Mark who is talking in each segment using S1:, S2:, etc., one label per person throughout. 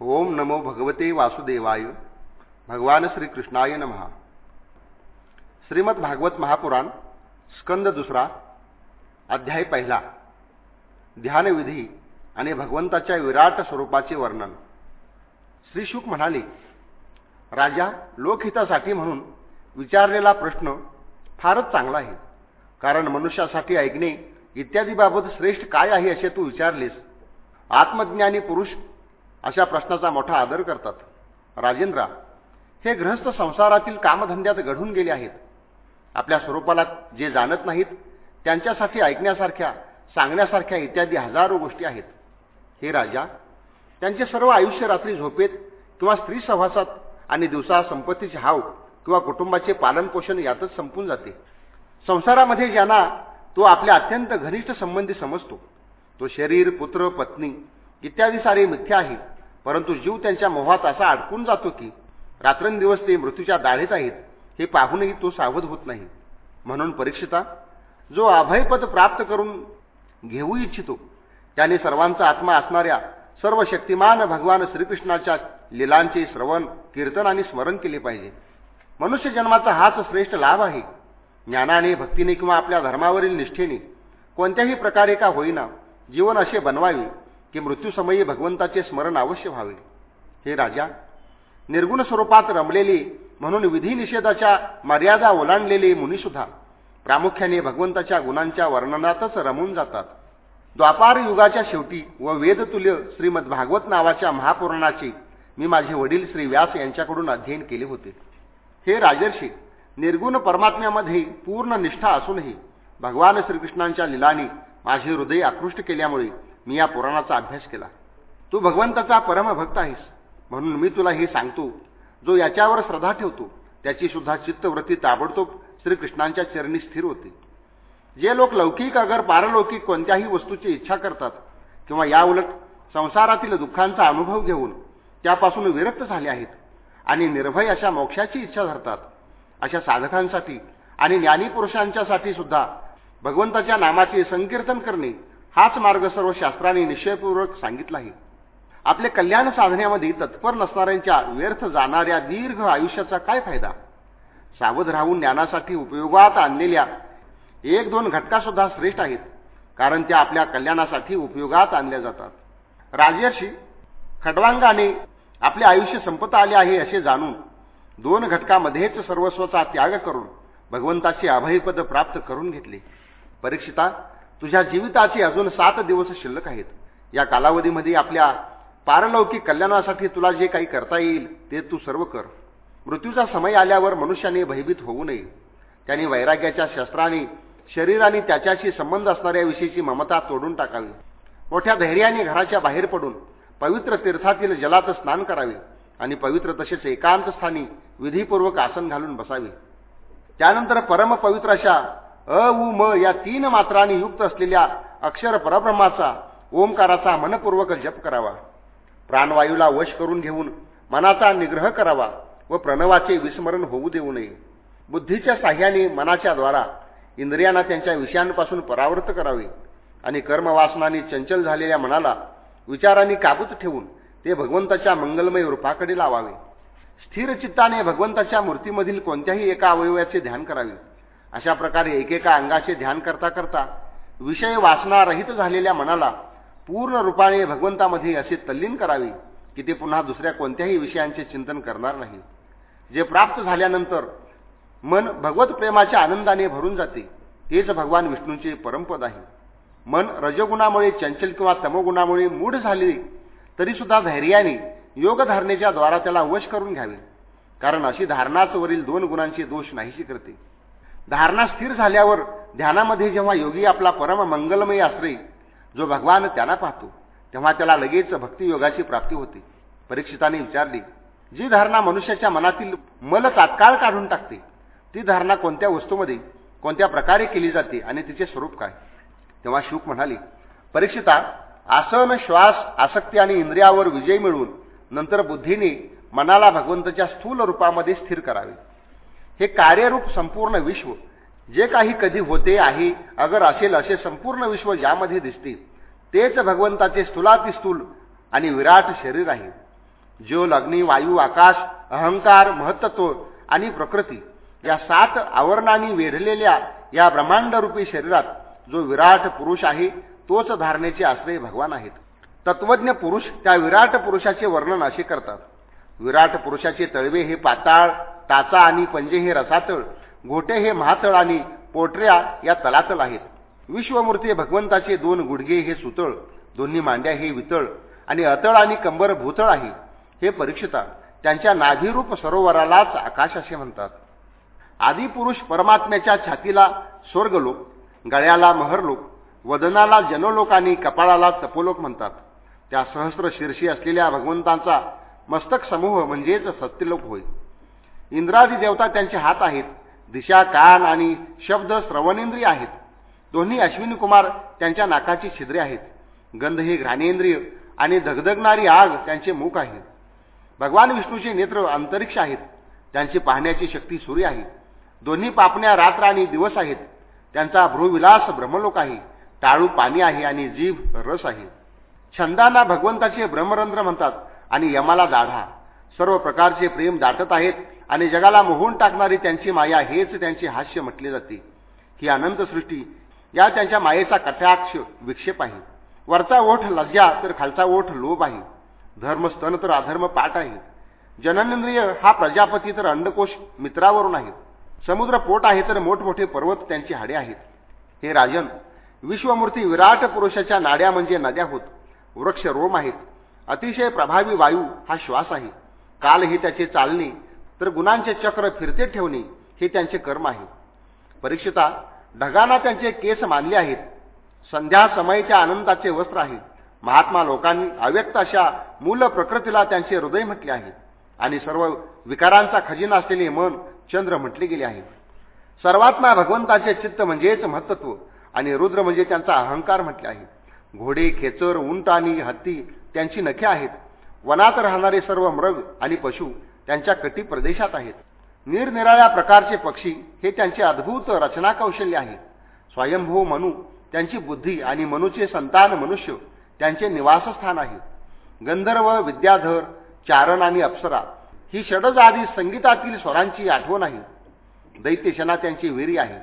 S1: ओम नमो भगवते वासुदेवाय. भगवान श्रीकृष्णाय नमहा श्रीमद भागवत महापुराण स्कंद दुसरा अध्याय पहिला. ध्यानविधी आणि भगवंताच्या विराट स्वरूपाचे वर्णन. श्री शुक म्हणाले राजा लोकहितासाठी म्हणून विचारलेला प्रश्न फारच चांगला आहे. कारण मनुष्यासाठी ऐकणे इत्यादीबाबत श्रेष्ठ काय आहे असे तू विचारलेस? आत्मज्ञानी पुरुष अशा प्रश्नाचा मोठा आदर करतात. राजेंद्रा हे ग्रहस्थ संसारातील कामधंद्यात घडून गेले आहेत. आपल्या स्वरूपाला जे जाणत नाहीत त्यांच्यासाठी ऐकण्यासारख्या सांगण्यासारख्या इत्यादी हजारो गोष्टी आहेत. हे राजा त्यांचे सर्व आयुष्य रात्री झोपेत किंवा स्त्री सहवासात आणि दिवसा संपत्तीचे हाव किंवा कुटुंबाचे पालनपोषण यातच संपून जाते. संसारामध्ये ज्यांना तो आपल्या अत्यंत घनिष्ठ संबंधी समजतो तो शरीर पुत्र पत्नी इत्यादी सारे मिथ्या आहे परंतु जीव त्यांच्या मोहात असा अडकून जातो की रात्रंदिवस ते मृत्यूच्या दाढेत आहेत हे पाहूनही तो सावध होत नाही. म्हणून परीक्षिता जो अभयपद प्राप्त करून घेऊ इच्छितो त्याने सर्वांचा आत्मा असणाऱ्या सर्व शक्तिमान भगवान श्रीकृष्णाच्या लिलांचे श्रवण कीर्तन आणि स्मरण केले पाहिजे. मनुष्य जन्माचा हाच श्रेष्ठ लाभ आहे. ज्ञानाने भक्तीने किंवा आपल्या धर्मावरील निष्ठेने कोणत्याही प्रकारे का होईना जीवन असे बनवावे. की मृत्यूसमयी भगवंताचे स्मरण अवश्य व्हावे. हे राजा निर्गुण स्वरूपात रमलेले म्हणून विधिनिषेधाच्या मर्यादा ओलांडलेले मुनीसुद्धा प्रामुख्याने भगवंताच्या गुणांच्या वर्णनातच रमून जातात. द्वापार युगाच्या शेवटी व वेदतुल्य श्रीमद भागवत नावाच्या महापुराणाचे मी माझे वडील श्री व्यास यांच्याकडून अध्ययन केले होते. हे राजर्षी निर्गुण परमात्म्यामध्ये पूर्ण निष्ठा असूनही भगवान श्रीकृष्णांच्या लिलानी माझे हृदय आकृष्ट केल्यामुळे मी या पुराणाचा अभ्यास केला. तू भगवंताचा परमभक्त आहेस. म्हणून मी तुला हे सांगतो. जो याच्यावर श्रद्धा ठेवतो त्याची सुद्धा चित्तवृत्ती ताबडतोब श्रीकृष्णांच्या चरणी स्थिर होते. जे लोक लौकिक अगर पारलौकिक कोणत्याही वस्तूची इच्छा करतात किंवा याउलट संसारातील दुःखांचा अनुभव घेऊन त्यापासून विरक्त झाले आहेत आणि निर्भय अशा मोक्षाची इच्छा धरतात अशा साधकांसाठी आणि ज्ञानीपुरुषांच्यासाठी सुद्धा भगवंताच्या नामाचे संकीर्तन करणे हाच मार्ग सर्व शास्त्रांनी निश्चयपूर्वक सांगितला आहे. आपले कल्याण साधण्यामध्ये तत्पर नसणाऱ्यांच्या व्यर्थ जाणाऱ्या दीर्घ आयुष्याचा काय फायदा? सावध राहून ज्ञानासाठी उपयोगात आणलेल्या एक दोन घटकासुद्धा श्रेष्ठ आहेत कारण त्या आपल्या कल्याणासाठी उपयोगात आणल्या जातात. राजर्षी खडवांगाने आपले आयुष्य संपत आले आहे असे जाणून दोन घटकामध्येच सर्वस्वचा त्याग करून भगवंताचे अभयपद प्राप्त करून घेतले. परीक्षिता तुझ्या जीविताचे अजून सात दिवस शिल्लक आहेत. या कालावधीमध्ये आपल्या पारलौकिक कल्याणासाठी तुला जे काही करता येईल ते तू सर्व कर. मृत्यूचा समय आल्यावर मनुष्याने भयभीत होऊ नये. त्याने वैराग्याच्या शस्त्राने शरीराने त्याच्याशी संबंध असणाऱ्याविषयीची ममता तोडून टाकावी. मोठ्या धैर्याने घराच्या बाहेर पडून पवित्र तीर्थातील जलात स्नान करावे आणि पवित्र तसेच एकांत स्थानी विधीपूर्वक आसन घालून बसावे. त्यानंतर परमपवित्र अशा अ उ म या तीन मात्रांनी युक्त असलेल्या अक्षर परब्रह्माचा ओंकाराचा मनपूर्वक जप करावा. प्राणवायूला वश करून घेऊन मनाचा निग्रह करावा व प्रणवाचे विस्मरण होऊ देऊ नये. बुद्धीच्या साह्याने मनाच्या द्वारा इंद्रियांना त्यांच्या विषयांपासून परावृत्त करावे आणि कर्मवासनाने चंचल झालेल्या मनाला विचारांनी काबूत ठेवून ते भगवंताच्या मंगलमय रूपाकडे लावावे. स्थिर चित्ताने भगवंताच्या मूर्तीमधील कोणत्याही एका अवयवाचे ध्यान करावे. अशा प्रकारे एकेका अंगाचे ध्यान करता करता विषय वासनारहित झालेल्या मनाला पूर्ण रूपाने भगवंतामध्ये असे तल्लीन करावे की ते पुन्हा दुसऱ्या कोणत्याही विषयांचे चिंतन करणार नाही. जे प्राप्त झाल्यानंतर मन भगवत प्रेमाच्या आनंदाने भरून जाते तेच भगवान विष्णूंचे परमपद आहे. मन रजगुणामुळे चंचल किंवा तमोगुणामुळे मूढ झाले तरीसुद्धा धैर्याने योगधारणेच्या द्वारा त्याला वश करून घ्यावे. कारण अशी धारणाच वरील दोन गुणांचे दोष नाहीशी करते. धारणा स्थिर झाल्यावर ध्यानामध्ये जेव्हा योगी आपला परम मंगलमय आश्रय जो भगवान त्याला पाहतो तेव्हा त्याला लगेच भक्तियोगाची प्राप्ती होते. परीक्षिताने विचारली जी धारणा मनुष्याच्या मनातील मल तात्काळ काढून टाकते ती धारणा कोणत्या वस्तूमध्ये कोणत्या प्रकारे केली जाते आणि तिचे स्वरूप काय? तेव्हा शुक म्हणाली परीक्षिता आसन श्वास आसक्ती आणि इंद्रियावर विजय मिळवून नंतर बुद्धीने मनाला भगवंताच्या स्थूल रूपामध्ये स्थिर करावे. हे कार्यरूप संपूर्ण विश्व जे काही कधी होते आहे अगर असेल असे संपूर्ण विश्व ज्यामध्ये दिसते तेच भगवंताचे स्थूलातिस्थूल आणि विराट शरीर आहे. ज्योल अग्नी वायू आकाश अहंकार महत्त्व आणि प्रकृती या सात आवरणांनी वेढलेल्या या ब्रह्मांडरूपी शरीरात जो विराट पुरुष आहे तोच धारणेचे आश्रय भगवान आहेत. तत्वज्ञ पुरुष त्या विराट पुरुषाचे वर्णन असे करतात. विराट पुरुषाचे तळवे हे पाताळ टाचा आणि पंजे हे रसातळ घोटे हे महातळ आणि पोटऱ्या या तलातल आहेत. विश्वमूर्ती भगवंताचे दोन गुडघे हे सुतळ दोन्ही मांड्या हे वितळ आणि अतळ आणि कंबर भूतळ आहे. हे परीक्षिता त्यांच्या नाभिरूप सरोवरालाच आकाश असे म्हणतात. आदिपुरुष परमात्म्याच्या छातीला स्वर्गलोक गळ्याला महरलोक वदनाला जनलोक आणि कपाळाला तपोलोक म्हणतात. त्या सहस्र शीर्षी असलेल्या भगवंतांचा मस्तक समूह म्हणजेच सत्यलोक होय. इंद्रादी देवता त्यांचे हात आहेत. दिशा कान आणि शब्द श्रवणेंद्रिय आहेत. दोन्ही अश्विनी कुमार त्यांच्या नाकाची छिद्रे आहेत. गंध हे घ्राणेंद्रिय आणि धगधगणारी आग त्यांचे मुख आहे. भगवान विष्णूचे नेत्र अंतरिक्ष आहेत. त्यांची पाहण्याची शक्ती सूर्य आहे. दोन्ही पापण्या रात्र आणि दिवस आहेत. त्यांचा भ्रूविलास ब्रह्मलोक आहे. टाळू पाणी आहे आणि जीभ रस आहे. छंदांना भगवंताचे ब्रह्मरंध्र म्हणतात आणि यमाला दाढा. सर्व प्रकारचे प्रेम दाटत आहेत आणि जगाला मोहून टाकणारी त्यांची माया हेच त्यांचे हास्य म्हटले जाते. ही अनंत सृष्टी या त्यांच्या मायेचा कटाक्ष विक्षेप आहे. वरचा ओठ लज्जा तर खालचा ओठ लोभ आहे. धर्मस्तन तर अधर्म पाठ आहे. जननेंद्रिय हा प्रजापती तर अंडकोश मित्रावरून आहे. समुद्र पोट आहे तर मोठमोठे पर्वत त्यांची हाडे आहेत. हे राजन विश्वमूर्ती विराट पुरुषाच्या नाड्या म्हणजे नद्या होत. वृक्ष रोम आहेत. अतिशय प्रभावी वायू हा श्वास आहे. काल हे त्याचे चालणे तर गुणांचे चक्र फिरते ठेवणे हे त्यांचे कर्म आहे. परीक्षिता ढगांना त्यांचे केस मानले आहेत. संध्या समयच्या आनंदाचे वस्त्र आहे. महात्मा लोकांनी अव्यक्त अशा मूल प्रकृतीला त्यांचे हृदय म्हटले आहे. आणि सर्व विकारांचा खजिना असलेले मन चंद्र म्हटले गेले आहे. सर्वात्मा भगवंताचे चित्त म्हणजेच महत्त्व आणि रुद्र म्हणजे त्यांचा अहंकार म्हटले आहे. घोडे खेचर उंट आणि हत्ती त्यांची नखे आहेत. वनात राहणारे सर्व मृग आणि पशु त्यांच्या कटी प्रदेशात आहेत. निरनिराळ्या प्रकारचे पक्षी हे त्यांचे अद्भुत रचना कौशल्य आहे. स्वयंभू मनू त्यांची बुद्धी आणि मनूचे संतान मनुष्य त्यांचे निवासस्थान आहे. गंधर्व विद्याधर चारण आणि अप्सरा ही षडज आदी संगीतातील स्वरांची आठवण आहे. दैत्यशना त्यांची विरी आहे.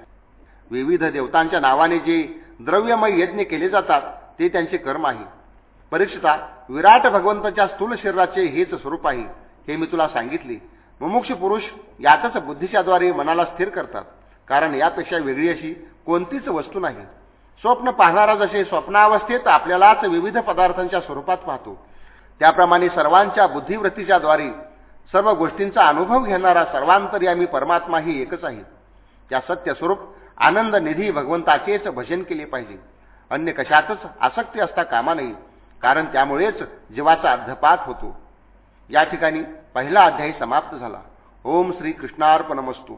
S1: विविध देवतांच्या नावाने जे द्रव्यमय यज्ञ केले जातात ते त्यांचे कर्म आहे. परीक्षिता विराट भगवंताच्या स्थूल शरीराचे हेच स्वरूप आहे हे मी तुला सांगितले. मुमुक्ष पुरुष यातच बुद्धीच्याद्वारे मनाला स्थिर करतात कारण यापेक्षा वेगळी अशी कोणतीच वस्तू नाही. स्वप्न पाहणारा जसे स्वप्नावस्थेत आपल्यालाच विविध पदार्थांच्या स्वरूपात पाहतो त्याप्रमाणे सर्वांच्या बुद्धिवृत्तीच्या द्वारे सर्व गोष्टींचा अनुभव घेणारा सर्वांतर्यामी परमात्मा ही एकच आहे. त्या सत्य स्वरूप आनंद निधी भगवंताचेच भजन केले पाहिजे. अन्य कशातच आसक्ती असता कामा नाही कारण त्यामुळेच जीवाचा अर्धपात होतो. या ठिकाणी पहिला अध्यायी समाप्त झाला. ओम श्री कृष्णार्पणमस्तू.